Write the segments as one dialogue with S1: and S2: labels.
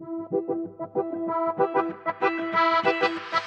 S1: Thank you.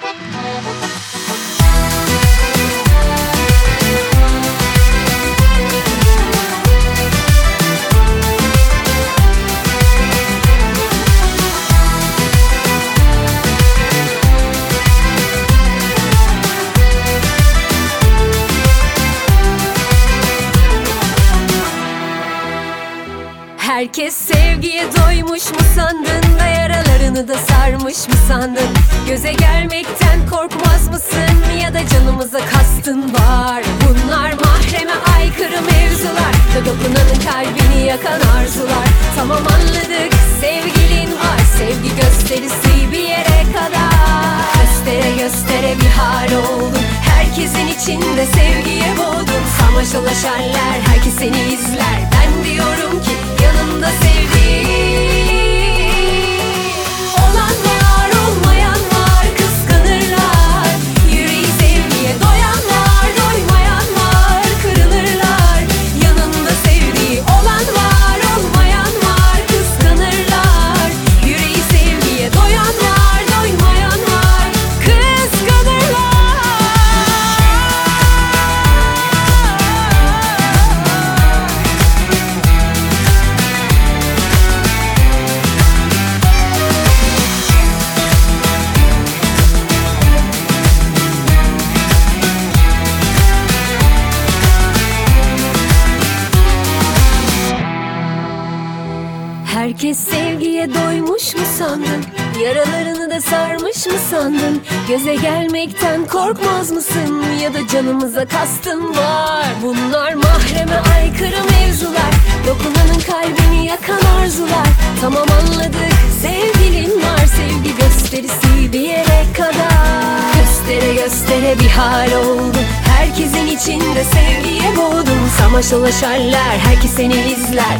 S1: Herkes sevgiye doymuş mu sandın da yaralarını da sarmış mı sandın? Göze gelmekten korkmaz mısın ya da canımıza kastın var? Bunlar mahreme aykırı mevzular da dokunanın kalbini yakan arzular. Tamam anladık sevgilin var sevgi gösterisi bir yere kadar. Göstere göstere bir hal oldun. Herkesin içinde sevgiye boğdun. Dolaşanlar herkes seni izler. Ben diyorum ki Herkes sevgiye doymuş mu sandın? Yaralarını da sarmış mı sandın? Göze gelmekten korkmaz mısın? Ya da canımıza kastın var? Bunlar mahreme aykırı mevzular. Dokunanın kalbini yakan arzular. Tamam anladık. Sevgilin var Sevgi gösterisi bir yere kadar. Göstere göstere bir hal oldu. Herkesin içinde sevgiye boğdum. Samaş dolaşarlar herkes seni izler